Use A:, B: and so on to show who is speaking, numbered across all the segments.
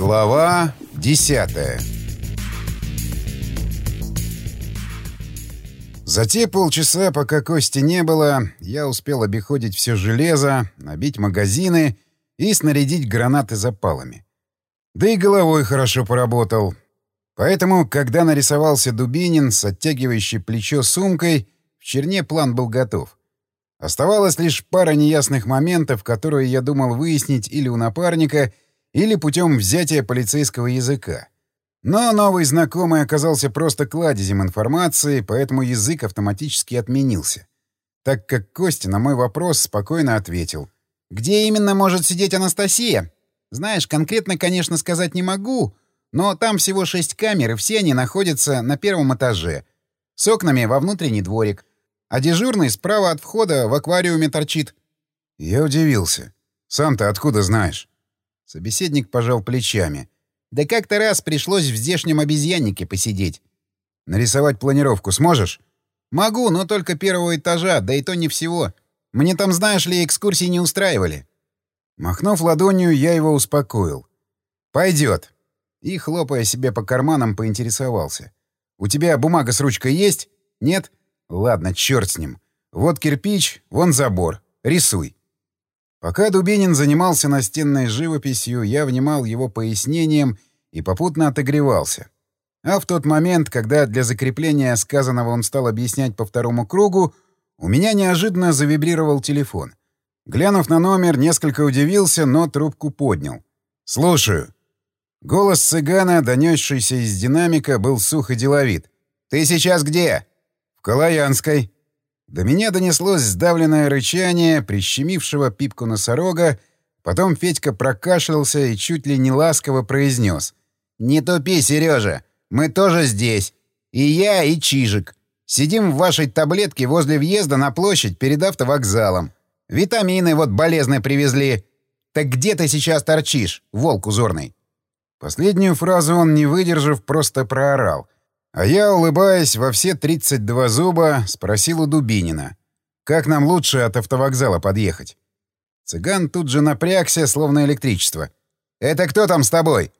A: Глава 10 За те полчаса, пока Кости не было, я успел обиходить все железо, набить магазины и снарядить гранаты запалами. Да и головой хорошо поработал. Поэтому, когда нарисовался Дубинин с оттягивающей плечо сумкой, в черне план был готов. Оставалась лишь пара неясных моментов, которые я думал выяснить или у напарника, или путем взятия полицейского языка. Но новый знакомый оказался просто кладезем информации, поэтому язык автоматически отменился. Так как Костя на мой вопрос спокойно ответил. «Где именно может сидеть Анастасия? Знаешь, конкретно, конечно, сказать не могу, но там всего шесть камер, и все они находятся на первом этаже. С окнами во внутренний дворик а дежурный справа от входа в аквариуме торчит. Я удивился. «Сам-то откуда знаешь?» Собеседник пожал плечами. «Да как-то раз пришлось в здешнем обезьяннике посидеть». «Нарисовать планировку сможешь?» «Могу, но только первого этажа, да и то не всего. Мне там, знаешь ли, экскурсии не устраивали». Махнув ладонью, я его успокоил. «Пойдет». И, хлопая себе по карманам, поинтересовался. «У тебя бумага с ручкой есть? Нет? Ладно, черт с ним. Вот кирпич, вон забор. Рисуй. Пока Дубинин занимался настенной живописью, я внимал его пояснениям и попутно отогревался. А в тот момент, когда для закрепления сказанного он стал объяснять по второму кругу, у меня неожиданно завибрировал телефон. Глянув на номер, несколько удивился, но трубку поднял. «Слушаю». Голос цыгана, донесшийся из динамика, был сух и деловит. «Ты сейчас где?» «В Калаянской». До меня донеслось сдавленное рычание, прищемившего пипку носорога, потом Федька прокашлялся и чуть ли не ласково произнес. «Не тупи, Сережа, мы тоже здесь. И я, и Чижик. Сидим в вашей таблетке возле въезда на площадь перед автовокзалом. Витамины вот болезные привезли. Так где ты сейчас торчишь, волк узорный?» Последнюю фразу он, не выдержав, просто проорал — а я, улыбаясь во все 32 зуба, спросил у Дубинина, как нам лучше от автовокзала подъехать. Цыган тут же напрягся, словно электричество. «Это кто там с тобой?»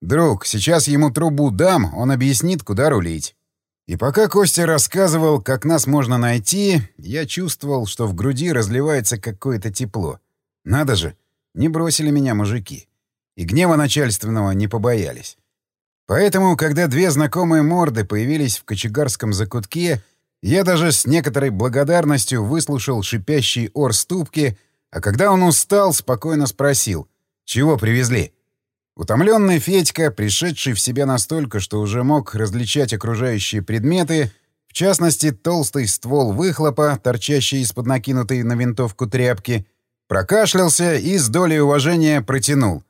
A: «Друг, сейчас ему трубу дам, он объяснит, куда рулить». И пока Костя рассказывал, как нас можно найти, я чувствовал, что в груди разливается какое-то тепло. Надо же, не бросили меня мужики. И гнева начальственного не побоялись. Поэтому, когда две знакомые морды появились в кочегарском закутке, я даже с некоторой благодарностью выслушал шипящий ор ступки, а когда он устал, спокойно спросил, чего привезли. Утомленный Федька, пришедший в себя настолько, что уже мог различать окружающие предметы, в частности, толстый ствол выхлопа, торчащий из-под накинутой на винтовку тряпки, прокашлялся и с долей уважения протянул.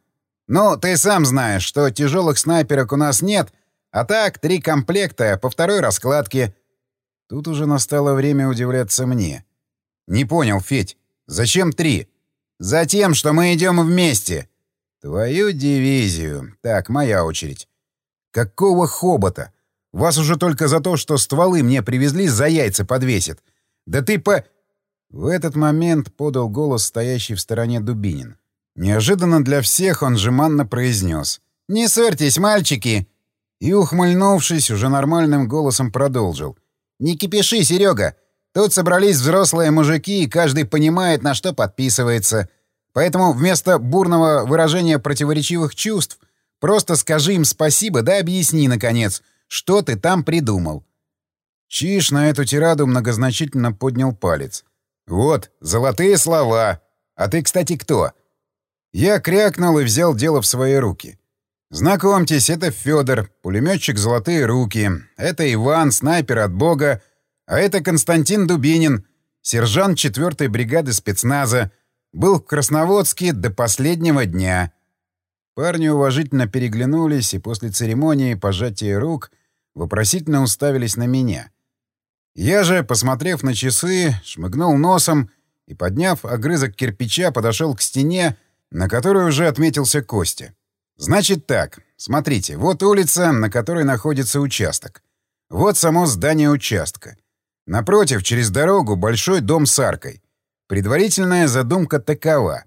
A: «Ну, ты сам знаешь, что тяжелых снайперок у нас нет, а так три комплекта по второй раскладке». Тут уже настало время удивляться мне. «Не понял, Федь, зачем три?» «Затем, что мы идем вместе». «Твою дивизию. Так, моя очередь». «Какого хобота? Вас уже только за то, что стволы мне привезли, за яйца подвесит. Да ты по...» В этот момент подал голос стоящий в стороне Дубинин. Неожиданно для всех он жеманно произнес «Не ссорьтесь, мальчики!» И, ухмыльнувшись, уже нормальным голосом продолжил. «Не кипиши, Серега! Тут собрались взрослые мужики, и каждый понимает, на что подписывается. Поэтому вместо бурного выражения противоречивых чувств просто скажи им спасибо, да объясни, наконец, что ты там придумал». Чиш на эту тираду многозначительно поднял палец. «Вот, золотые слова. А ты, кстати, кто?» Я крякнул и взял дело в свои руки. Знакомьтесь, это Федор, пулеметчик «Золотые руки». Это Иван, снайпер от бога. А это Константин Дубинин, сержант 4-й бригады спецназа. Был в Красноводске до последнего дня. Парни уважительно переглянулись и после церемонии пожатия рук вопросительно уставились на меня. Я же, посмотрев на часы, шмыгнул носом и, подняв огрызок кирпича, подошел к стене, на которой уже отметился Костя. Значит так, смотрите, вот улица, на которой находится участок. Вот само здание участка. Напротив, через дорогу, большой дом с аркой. Предварительная задумка такова.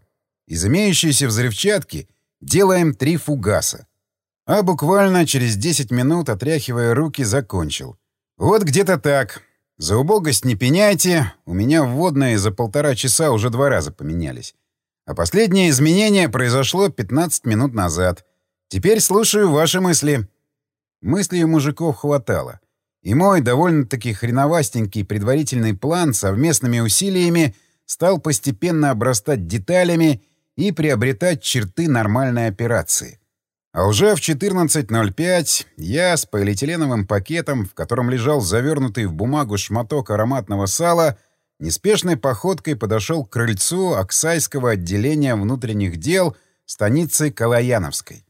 A: Из имеющейся взрывчатки делаем три фугаса. А буквально через 10 минут, отряхивая руки, закончил. Вот где-то так. За убогость не пеняйте, у меня вводные за полтора часа уже два раза поменялись. А последнее изменение произошло 15 минут назад. Теперь слушаю ваши мысли. Мыслей у мужиков хватало. И мой довольно-таки хреновастенький предварительный план совместными усилиями стал постепенно обрастать деталями и приобретать черты нормальной операции. А уже в 14.05 я с полиэтиленовым пакетом, в котором лежал завернутый в бумагу шматок ароматного сала, неспешной походкой подошел к крыльцу Оксайского отделения внутренних дел станицы Калаяновской.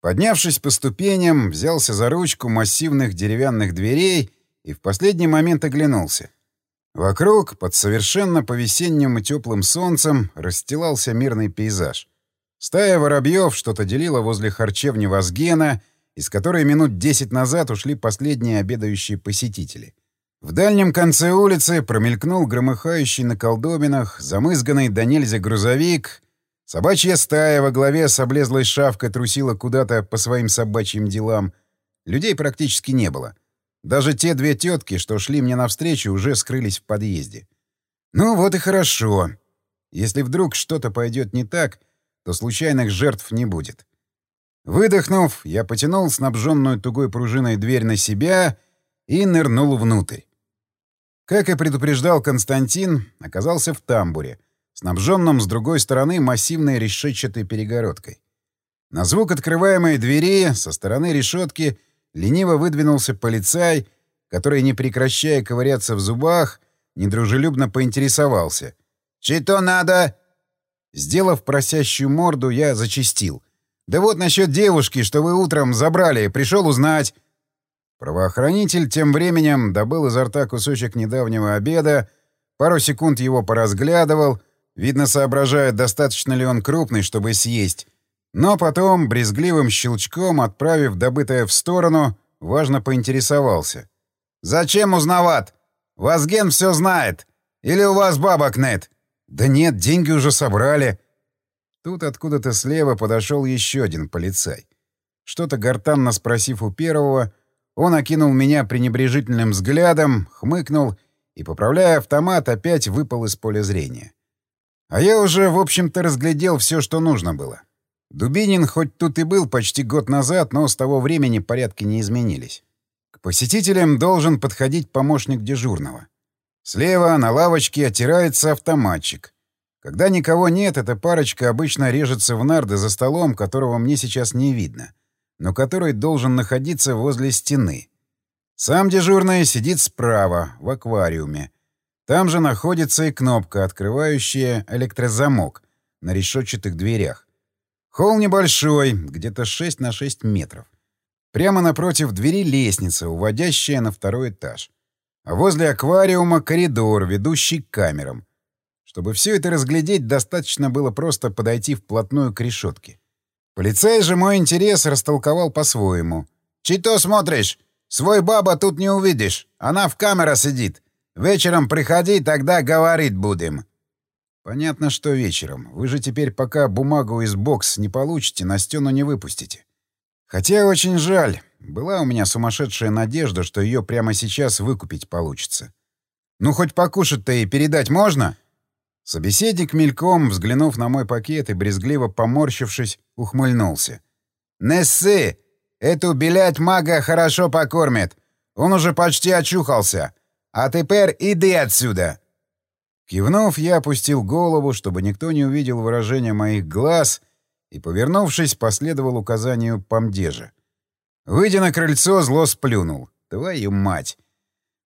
A: Поднявшись по ступеням, взялся за ручку массивных деревянных дверей и в последний момент оглянулся. Вокруг, под совершенно по-весеннему теплым солнцем, расстилался мирный пейзаж. Стая воробьев что-то делила возле харчевни Вазгена, из которой минут десять назад ушли последние обедающие посетители. В дальнем конце улицы промелькнул громыхающий на колдобинах, замызганный до нельзя грузовик — Собачья стая во главе с облезлой шавкой трусила куда-то по своим собачьим делам. Людей практически не было. Даже те две тетки, что шли мне навстречу, уже скрылись в подъезде. Ну вот и хорошо. Если вдруг что-то пойдет не так, то случайных жертв не будет. Выдохнув, я потянул снабженную тугой пружиной дверь на себя и нырнул внутрь. Как и предупреждал Константин, оказался в тамбуре — снабженном с другой стороны массивной решетчатой перегородкой. На звук открываемой двери со стороны решетки лениво выдвинулся полицай, который, не прекращая ковыряться в зубах, недружелюбно поинтересовался. «Че-то надо?» Сделав просящую морду, я зачистил. «Да вот насчет девушки, что вы утром забрали, пришел узнать». Правоохранитель тем временем добыл изо рта кусочек недавнего обеда, пару секунд его поразглядывал — Видно, соображает, достаточно ли он крупный, чтобы съесть. Но потом, брезгливым щелчком, отправив добытое в сторону, важно поинтересовался. «Зачем узнават? Вазген все знает. Или у вас бабок нет?» «Да нет, деньги уже собрали». Тут откуда-то слева подошел еще один полицай. Что-то гортанно спросив у первого, он окинул меня пренебрежительным взглядом, хмыкнул и, поправляя автомат, опять выпал из поля зрения. А я уже, в общем-то, разглядел все, что нужно было. Дубинин хоть тут и был почти год назад, но с того времени порядки не изменились. К посетителям должен подходить помощник дежурного. Слева на лавочке отирается автоматчик. Когда никого нет, эта парочка обычно режется в нарды за столом, которого мне сейчас не видно, но который должен находиться возле стены. Сам дежурный сидит справа, в аквариуме, там же находится и кнопка, открывающая электрозамок на решетчатых дверях. Холл небольшой, где-то 6 на 6 метров. Прямо напротив двери лестница, уводящая на второй этаж. А возле аквариума коридор, ведущий к камерам. Чтобы все это разглядеть, достаточно было просто подойти вплотную к решетке. Полицей же мой интерес растолковал по-своему. «Чито смотришь? Свой баба тут не увидишь. Она в камера сидит. Вечером приходи, тогда говорить будем». «Понятно, что вечером. Вы же теперь пока бумагу из бокс не получите, на стену не выпустите. Хотя очень жаль. Была у меня сумасшедшая надежда, что ее прямо сейчас выкупить получится. Ну, хоть покушать-то и передать можно?» Собеседник мельком, взглянув на мой пакет и брезгливо поморщившись, ухмыльнулся. «Нессы! Эту, белять мага хорошо покормит. Он уже почти очухался. А теперь иди отсюда!» Кивнув, я опустил голову, чтобы никто не увидел выражения моих глаз, и, повернувшись, последовал указанию помдежа. Выйдя на крыльцо, зло сплюнул. «Твою мать!»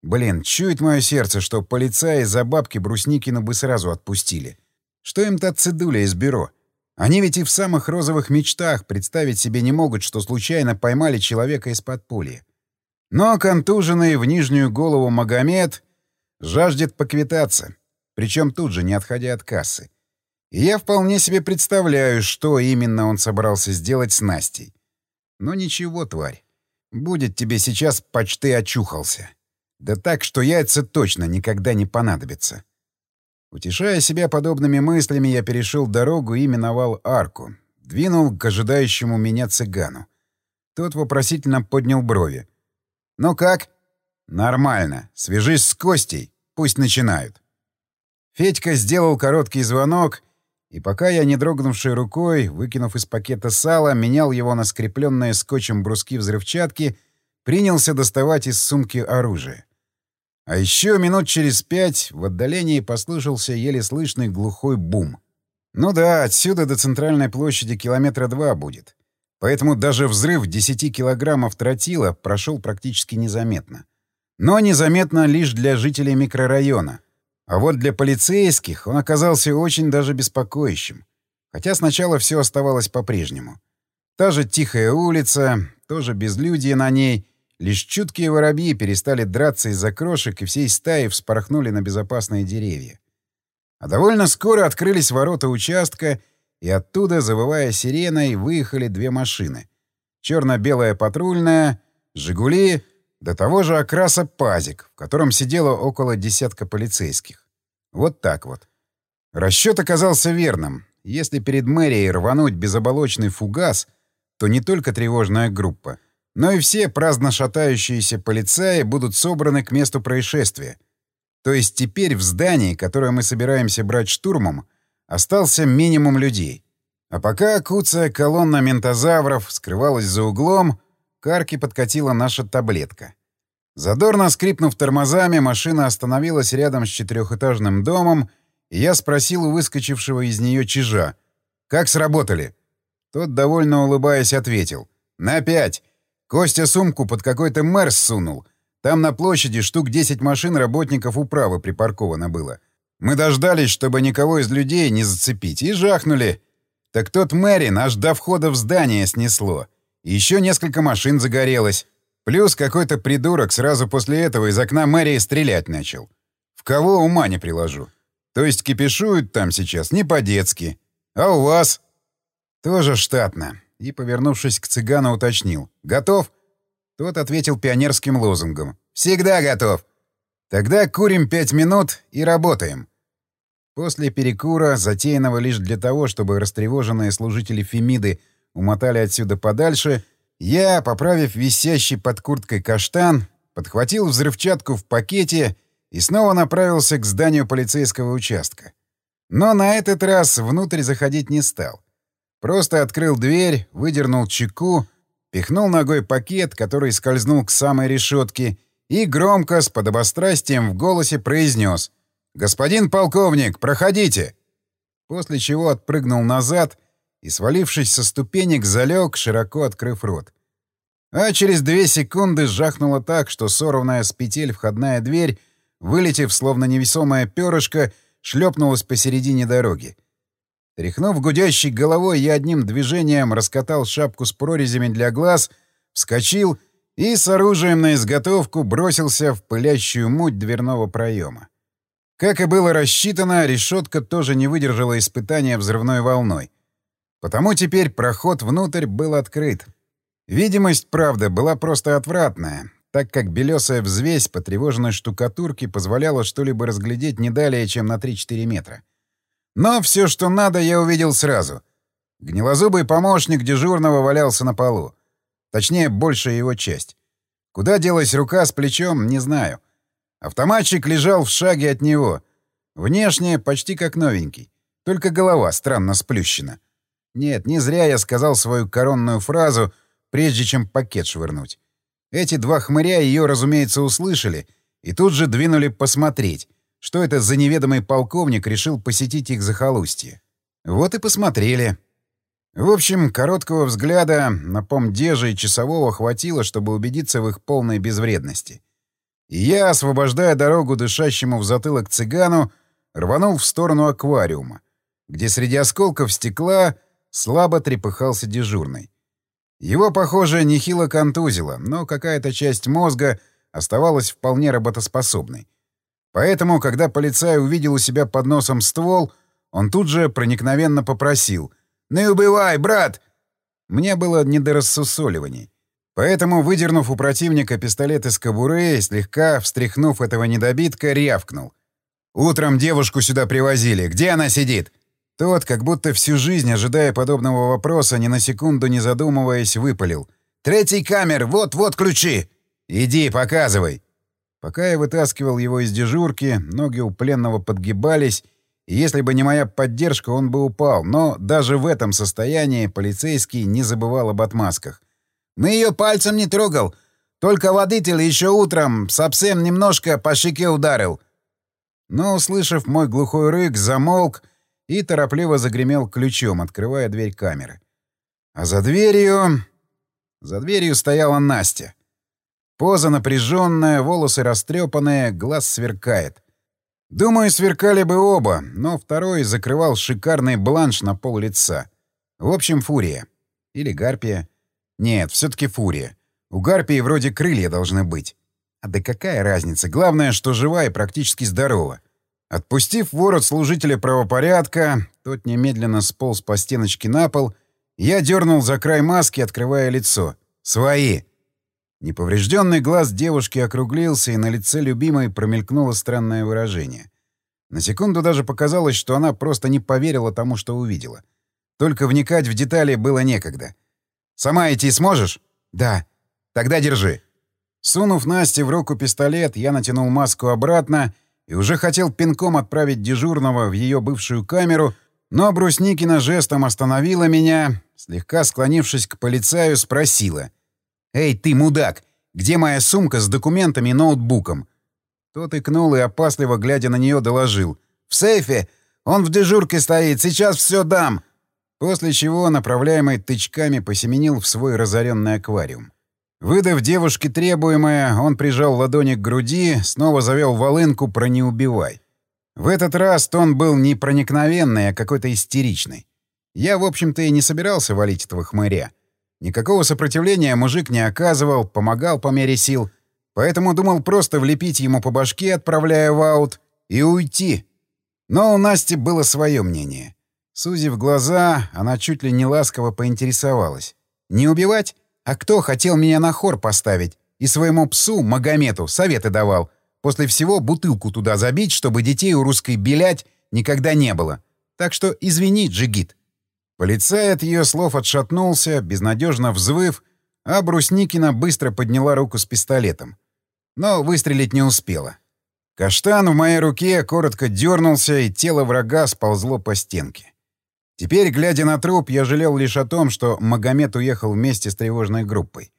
A: Блин, чует мое сердце, что полицаи за бабки Брусникина бы сразу отпустили. Что им та цедуля из бюро? Они ведь и в самых розовых мечтах представить себе не могут, что случайно поймали человека из-под пули. Но контуженный в нижнюю голову Магомед жаждет поквитаться, причем тут же, не отходя от кассы. И я вполне себе представляю, что именно он собрался сделать с Настей. Но ничего, тварь. Будет тебе сейчас почти очухался. Да так, что яйца точно никогда не понадобятся. Утешая себя подобными мыслями, я перешел дорогу и миновал арку. Двинул к ожидающему меня цыгану. Тот вопросительно поднял брови. «Ну как?» «Нормально. Свяжись с Костей. Пусть начинают». Федька сделал короткий звонок, и пока я, не дрогнувшей рукой, выкинув из пакета сало, менял его на скрепленные скотчем бруски взрывчатки, принялся доставать из сумки оружие. А еще минут через пять в отдалении послышался еле слышный глухой бум. Ну да, отсюда до центральной площади километра два будет. Поэтому даже взрыв 10 килограммов тротила прошел практически незаметно. Но незаметно лишь для жителей микрорайона. А вот для полицейских он оказался очень даже беспокоящим. Хотя сначала все оставалось по-прежнему. Та же тихая улица, тоже безлюдие на ней, лишь чуткие воробьи перестали драться из-за крошек и всей стаи вспорхнули на безопасные деревья. А довольно скоро открылись ворота участка — и оттуда, завывая сиреной, выехали две машины. Черно-белая патрульная, «Жигули», до того же окраса «Пазик», в котором сидело около десятка полицейских. Вот так вот. Расчет оказался верным. Если перед мэрией рвануть безоболочный фугас, то не только тревожная группа, но и все праздно шатающиеся полицаи будут собраны к месту происшествия. То есть теперь в здании, которое мы собираемся брать штурмом, Остался минимум людей. А пока куцая колонна ментозавров скрывалась за углом, к арке подкатила наша таблетка. Задорно скрипнув тормозами, машина остановилась рядом с четырехэтажным домом, и я спросил у выскочившего из нее чижа. «Как сработали?» Тот, довольно улыбаясь, ответил. «На пять. Костя сумку под какой-то мэр сунул. Там на площади штук 10 машин работников управы припарковано было. Мы дождались, чтобы никого из людей не зацепить, и жахнули. Так тот Мэри наш до входа в здание снесло. И еще несколько машин загорелось. Плюс какой-то придурок сразу после этого из окна мэрии стрелять начал. В кого ума не приложу. То есть кипишуют там сейчас не по-детски. А у вас? Тоже штатно. И, повернувшись к цыгану, уточнил. Готов? Тот ответил пионерским лозунгом. «Всегда готов!» «Тогда курим пять минут и работаем». После перекура, затеянного лишь для того, чтобы растревоженные служители Фемиды умотали отсюда подальше, я, поправив висящий под курткой каштан, подхватил взрывчатку в пакете и снова направился к зданию полицейского участка. Но на этот раз внутрь заходить не стал. Просто открыл дверь, выдернул чеку, пихнул ногой пакет, который скользнул к самой решетке, и громко, с подобострастием в голосе произнес — «Господин полковник, проходите!» После чего отпрыгнул назад и, свалившись со ступенек, залег, широко открыв рот. А через две секунды жахнуло так, что сорванная с петель входная дверь, вылетев, словно невесомое перышко, шлепнулась посередине дороги. Тряхнув гудящей головой, я одним движением раскатал шапку с прорезями для глаз, вскочил и с оружием на изготовку бросился в пылящую муть дверного проема. Как и было рассчитано, решетка тоже не выдержала испытания взрывной волной. Потому теперь проход внутрь был открыт. Видимость, правда, была просто отвратная, так как белесая взвесь потревоженной штукатурки позволяла что-либо разглядеть не далее, чем на 3-4 метра. Но все, что надо, я увидел сразу. Гнилозубый помощник дежурного валялся на полу. Точнее, большая его часть. Куда делась рука с плечом, не знаю. — Автоматчик лежал в шаге от него. Внешне почти как новенький. Только голова странно сплющена. Нет, не зря я сказал свою коронную фразу, прежде чем пакет швырнуть. Эти два хмыря ее, разумеется, услышали и тут же двинули посмотреть, что это за неведомый полковник решил посетить их захолустье. Вот и посмотрели. В общем, короткого взгляда на помдежа и часового хватило, чтобы убедиться в их полной безвредности. И я, освобождая дорогу дышащему в затылок цыгану, рванул в сторону аквариума, где среди осколков стекла слабо трепыхался дежурный. Его, похоже, нехило контузило, но какая-то часть мозга оставалась вполне работоспособной. Поэтому, когда полицай увидел у себя под носом ствол, он тут же проникновенно попросил «Не убивай, брат!» Мне было не до рассусоливаний. Поэтому, выдернув у противника пистолет из кобуры и слегка встряхнув этого недобитка, рявкнул. «Утром девушку сюда привозили. Где она сидит?» Тот, как будто всю жизнь, ожидая подобного вопроса, ни на секунду не задумываясь, выпалил. Третий камер, вот-вот ключи! Иди, показывай!» Пока я вытаскивал его из дежурки, ноги у пленного подгибались, и если бы не моя поддержка, он бы упал. Но даже в этом состоянии полицейский не забывал об отмазках. «Мы ее пальцем не трогал. Только водитель еще утром совсем немножко по щеке ударил». Но, услышав мой глухой рык, замолк и торопливо загремел ключом, открывая дверь камеры. А за дверью... За дверью стояла Настя. Поза напряженная, волосы растрепанные, глаз сверкает. Думаю, сверкали бы оба, но второй закрывал шикарный бланш на пол лица. В общем, фурия. Или гарпия. Нет, все-таки фурия. У гарпии вроде крылья должны быть. А да какая разница? Главное, что жива и практически здорова. Отпустив ворот служителя правопорядка, тот немедленно сполз по стеночке на пол, я дернул за край маски, открывая лицо. «Свои!» Неповрежденный глаз девушки округлился, и на лице любимой промелькнуло странное выражение. На секунду даже показалось, что она просто не поверила тому, что увидела. Только вникать в детали было некогда. «Сама идти сможешь?» «Да». «Тогда держи». Сунув Насте в руку пистолет, я натянул маску обратно и уже хотел пинком отправить дежурного в ее бывшую камеру, но Брусникина жестом остановила меня, слегка склонившись к полицаю, спросила — «Эй, ты, мудак! Где моя сумка с документами и ноутбуком?» Тот икнул и, опасливо глядя на нее, доложил. «В сейфе! Он в дежурке стоит! Сейчас все дам!» После чего, направляемый тычками, посеменил в свой разоренный аквариум. Выдав девушке требуемое, он прижал ладони к груди, снова завел волынку про «не убивай». В этот раз тон был не проникновенный, а какой-то истеричный. Я, в общем-то, и не собирался валить этого хмыря. Никакого сопротивления мужик не оказывал, помогал по мере сил, поэтому думал просто влепить ему по башке, отправляя в аут, и уйти. Но у Насти было свое мнение. Сузив глаза, она чуть ли не ласково поинтересовалась. «Не убивать? А кто хотел меня на хор поставить? И своему псу, Магомету, советы давал. После всего бутылку туда забить, чтобы детей у русской белять никогда не было. Так что извини, Джигит». Полицай от ее слов отшатнулся, безнадежно взвыв, а Брусникина быстро подняла руку с пистолетом. Но выстрелить не успела. Каштан в моей руке коротко дернулся, и тело врага сползло по стенке. Теперь, глядя на труп, я жалел лишь о том, что Магомед уехал вместе с тревожной группой.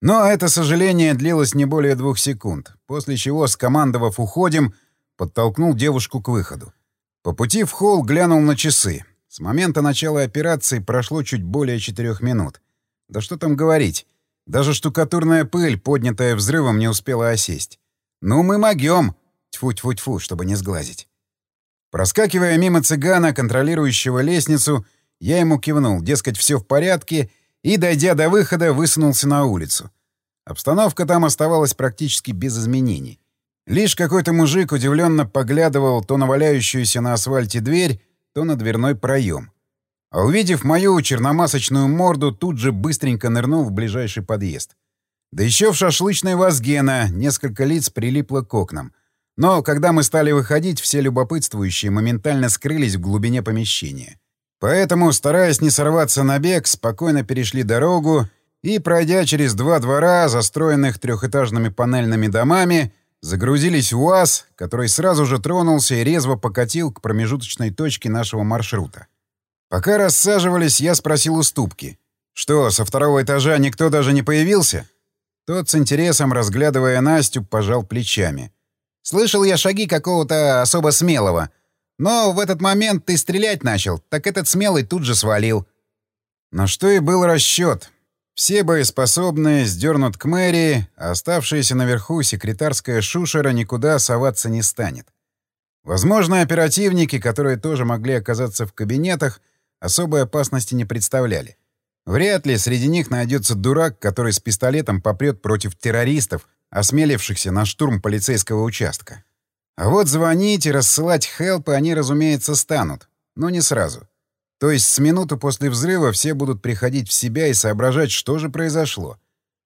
A: Но это сожаление длилось не более двух секунд, после чего, скомандовав «уходим», подтолкнул девушку к выходу. По пути в холл глянул на часы. С момента начала операции прошло чуть более четырех минут. Да что там говорить. Даже штукатурная пыль, поднятая взрывом, не успела осесть. «Ну, мы могем!» Тьфу-тьфу-тьфу, чтобы не сглазить. Проскакивая мимо цыгана, контролирующего лестницу, я ему кивнул, дескать, все в порядке, и, дойдя до выхода, высунулся на улицу. Обстановка там оставалась практически без изменений. Лишь какой-то мужик удивленно поглядывал то на валяющуюся на асфальте дверь, то на дверной проем. А увидев мою черномасочную морду, тут же быстренько нырнул в ближайший подъезд. Да еще в шашлычной Вазгена несколько лиц прилипло к окнам. Но когда мы стали выходить, все любопытствующие моментально скрылись в глубине помещения. Поэтому, стараясь не сорваться на бег, спокойно перешли дорогу и, пройдя через два двора, застроенных трехэтажными панельными домами, Загрузились в УАЗ, который сразу же тронулся и резво покатил к промежуточной точке нашего маршрута. Пока рассаживались, я спросил уступки. «Что, со второго этажа никто даже не появился?» Тот с интересом, разглядывая Настю, пожал плечами. «Слышал я шаги какого-то особо смелого. Но в этот момент ты стрелять начал, так этот смелый тут же свалил». На что и был расчет. Все боеспособные сдернут к мэрии, а оставшаяся наверху секретарская шушера никуда соваться не станет. Возможно, оперативники, которые тоже могли оказаться в кабинетах, особой опасности не представляли. Вряд ли среди них найдется дурак, который с пистолетом попрет против террористов, осмелившихся на штурм полицейского участка. А вот звонить и рассылать хелпы они, разумеется, станут, но не сразу. То есть с минуту после взрыва все будут приходить в себя и соображать, что же произошло.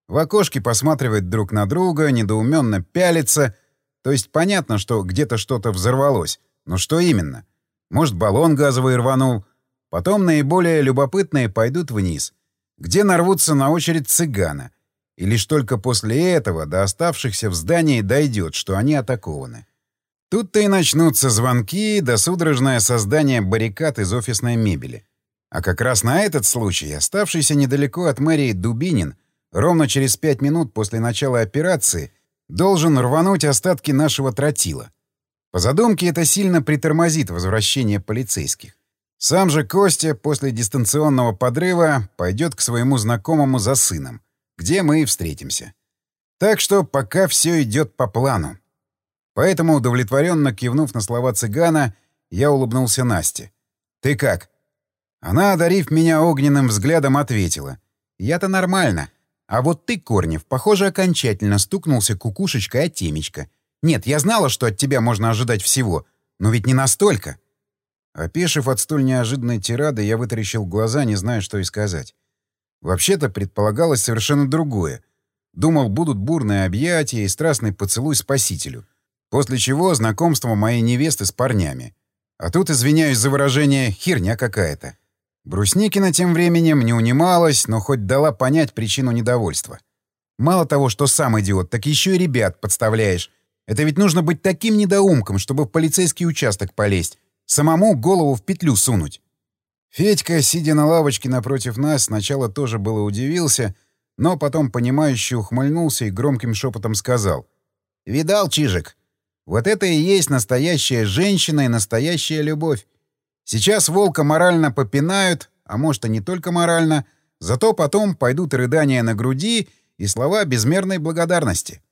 A: В окошке посматривать друг на друга, недоуменно пялиться. То есть понятно, что где-то что-то взорвалось. Но что именно? Может, баллон газовый рванул? Потом наиболее любопытные пойдут вниз. где нарвутся на очередь цыгана. И лишь только после этого до оставшихся в здании дойдет, что они атакованы. Тут-то и начнутся звонки да судорожное создание баррикад из офисной мебели. А как раз на этот случай оставшийся недалеко от мэрии Дубинин ровно через пять минут после начала операции должен рвануть остатки нашего тротила. По задумке это сильно притормозит возвращение полицейских. Сам же Костя после дистанционного подрыва пойдет к своему знакомому за сыном, где мы и встретимся. Так что пока все идет по плану. Поэтому, удовлетворенно кивнув на слова цыгана, я улыбнулся Насте. «Ты как?» Она, одарив меня огненным взглядом, ответила. «Я-то нормально. А вот ты, Корнев, похоже, окончательно стукнулся кукушечкой от темечка. Нет, я знала, что от тебя можно ожидать всего, но ведь не настолько». Опешив от столь неожиданной тирады, я вытаращил глаза, не зная, что и сказать. Вообще-то предполагалось совершенно другое. Думал, будут бурные объятия и страстный поцелуй спасителю. После чего знакомство моей невесты с парнями. А тут, извиняюсь за выражение, херня какая-то. Брусникина тем временем не унималась, но хоть дала понять причину недовольства. Мало того, что сам идиот, так еще и ребят подставляешь. Это ведь нужно быть таким недоумком, чтобы в полицейский участок полезть. Самому голову в петлю сунуть. Федька, сидя на лавочке напротив нас, сначала тоже было удивился, но потом понимающе ухмыльнулся и громким шепотом сказал. «Видал, Чижик, вот это и есть настоящая женщина и настоящая любовь. Сейчас волка морально попинают, а может и не только морально, зато потом пойдут рыдания на груди и слова безмерной благодарности.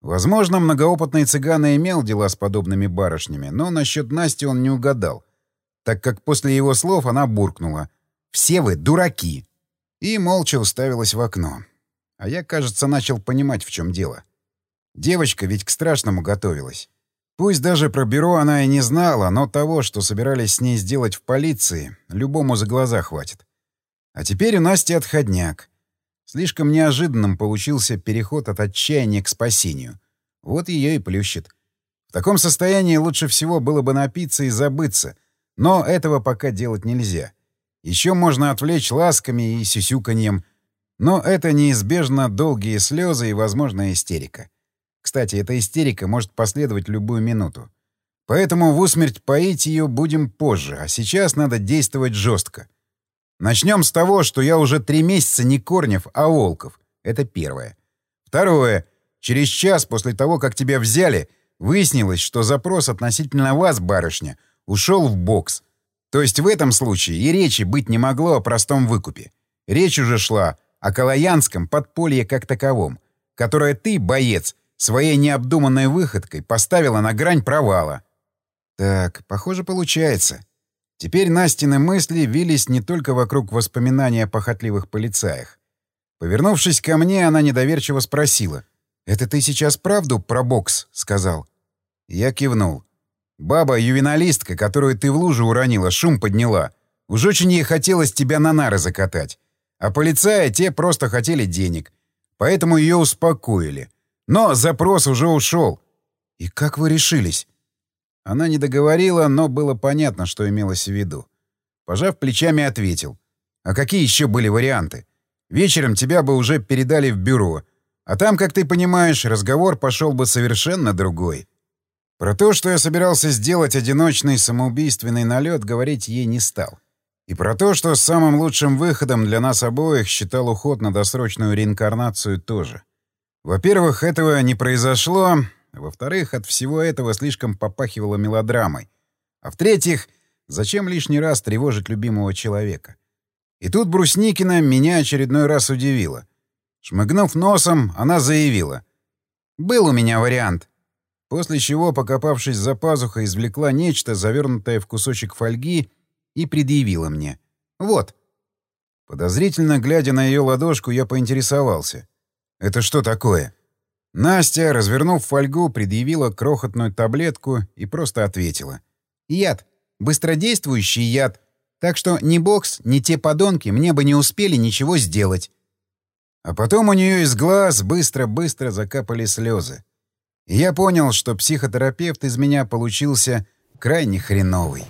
A: Возможно, многоопытный цыган и имел дела с подобными барышнями, но насчет Насти он не угадал, так как после его слов она буркнула «Все вы дураки!» и молча уставилась в окно. А я, кажется, начал понимать, в чем дело. Девочка ведь к страшному готовилась. Пусть даже про бюро она и не знала, но того, что собирались с ней сделать в полиции, любому за глаза хватит. А теперь у Насти отходняк. Слишком неожиданным получился переход от отчаяния к спасению. Вот ее и плющит. В таком состоянии лучше всего было бы напиться и забыться, но этого пока делать нельзя. Еще можно отвлечь ласками и сюсюканьем, но это неизбежно долгие слезы и, возможно, истерика. Кстати, эта истерика может последовать любую минуту. Поэтому в усмерть поить ее будем позже, а сейчас надо действовать жестко. Начнем с того, что я уже три месяца не Корнев, а Волков. Это первое. Второе. Через час после того, как тебя взяли, выяснилось, что запрос относительно вас, барышня, ушел в бокс. То есть в этом случае и речи быть не могло о простом выкупе. Речь уже шла о Калаянском подполье как таковом, которое ты, боец, своей необдуманной выходкой поставила на грань провала. Так, похоже, получается. Теперь Настины мысли вились не только вокруг воспоминаний о похотливых полицаях. Повернувшись ко мне, она недоверчиво спросила. «Это ты сейчас правду про бокс?» — сказал. Я кивнул. «Баба-ювеналистка, которую ты в лужу уронила, шум подняла. Уж очень ей хотелось тебя на нары закатать. А полицаи те просто хотели денег. Поэтому ее успокоили. Но запрос уже ушел. И как вы решились? Она не договорила, но было понятно, что имелось в виду. Пожав плечами, ответил. А какие еще были варианты? Вечером тебя бы уже передали в бюро. А там, как ты понимаешь, разговор пошел бы совершенно другой. Про то, что я собирался сделать одиночный самоубийственный налет, говорить ей не стал. И про то, что самым лучшим выходом для нас обоих считал уход на досрочную реинкарнацию тоже. Во-первых, этого не произошло. Во-вторых, от всего этого слишком попахивало мелодрамой. А в-третьих, зачем лишний раз тревожить любимого человека? И тут Брусникина меня очередной раз удивила. Шмыгнув носом, она заявила. «Был у меня вариант». После чего, покопавшись за пазухой, извлекла нечто, завернутое в кусочек фольги, и предъявила мне. «Вот». Подозрительно глядя на ее ладошку, я поинтересовался. «Это что такое?» Настя, развернув фольгу, предъявила крохотную таблетку и просто ответила. «Яд. Быстродействующий яд. Так что ни бокс, ни те подонки мне бы не успели ничего сделать». А потом у нее из глаз быстро-быстро закапали слезы. И я понял, что психотерапевт из меня получился крайне хреновый.